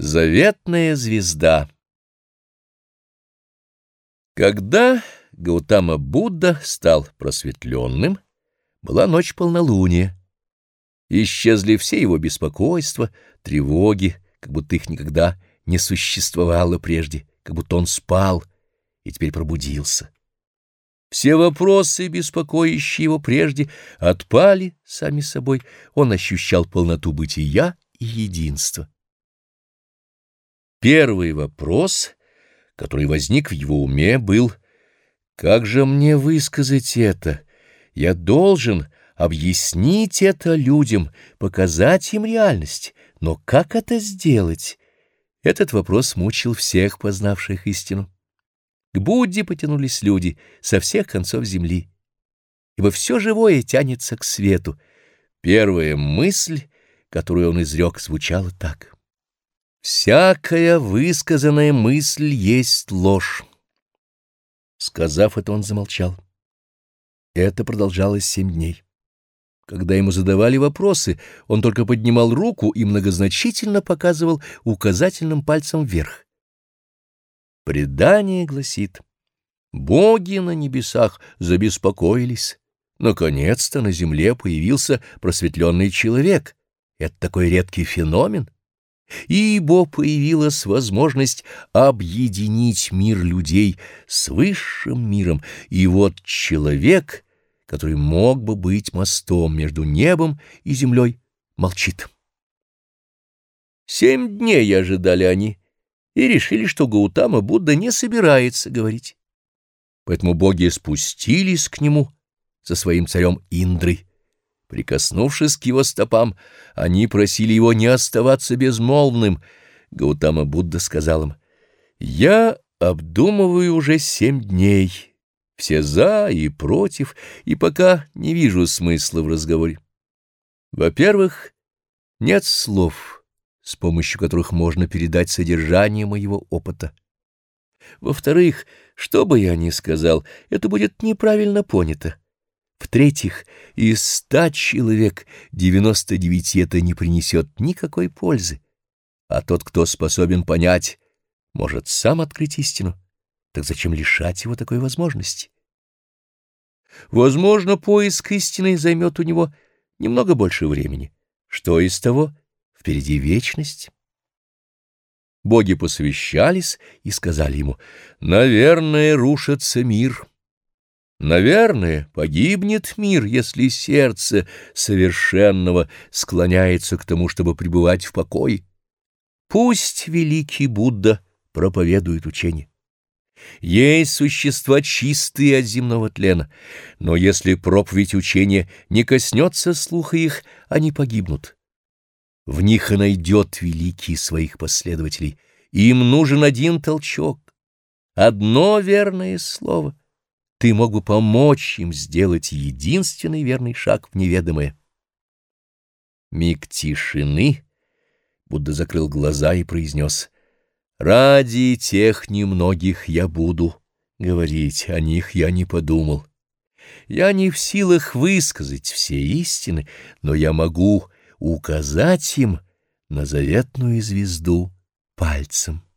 Заветная звезда Когда Гаутама Будда стал просветленным, была ночь полнолуния. Исчезли все его беспокойства, тревоги, как будто их никогда не существовало прежде, как будто он спал и теперь пробудился. Все вопросы, беспокоящие его прежде, отпали сами собой, он ощущал полноту бытия и единства. Первый вопрос, который возник в его уме, был «Как же мне высказать это? Я должен объяснить это людям, показать им реальность, но как это сделать?» Этот вопрос мучил всех, познавших истину. К Будде потянулись люди со всех концов земли, ибо все живое тянется к свету. Первая мысль, которую он изрек, звучала так — Всякая высказанная мысль есть ложь. Сказав это, он замолчал. Это продолжалось семь дней. Когда ему задавали вопросы, он только поднимал руку и многозначительно показывал указательным пальцем вверх. Предание гласит, боги на небесах забеспокоились. Наконец-то на земле появился просветленный человек. Это такой редкий феномен — ибо появилась возможность объединить мир людей с высшим миром, и вот человек, который мог бы быть мостом между небом и землей, молчит. Семь дней ожидали они и решили, что Гаутама Будда не собирается говорить. Поэтому боги спустились к нему со своим царем Индрой. Прикоснувшись к его стопам, они просили его не оставаться безмолвным. Гаутама Будда сказал им, «Я обдумываю уже семь дней, все за и против, и пока не вижу смысла в разговоре. Во-первых, нет слов, с помощью которых можно передать содержание моего опыта. Во-вторых, что бы я ни сказал, это будет неправильно понято. В-третьих, из ста человек девяносто девяти это не принесет никакой пользы, а тот, кто способен понять, может сам открыть истину. Так зачем лишать его такой возможности? Возможно, поиск истины займет у него немного больше времени. Что из того? Впереди вечность. Боги посвящались и сказали ему, «Наверное, рушится мир». Наверное, погибнет мир, если сердце совершенного склоняется к тому, чтобы пребывать в покое. Пусть великий Будда проповедует учение. Есть существа чистые от земного тлена, но если проповедь учения не коснется слуха их, они погибнут. В них и найдет великий своих последователей. Им нужен один толчок, одно верное слово — ты мог бы помочь им сделать единственный верный шаг в неведомое. Миг тишины, Будда закрыл глаза и произнес, «Ради тех немногих я буду говорить, о них я не подумал. Я не в силах высказать все истины, но я могу указать им на заветную звезду пальцем».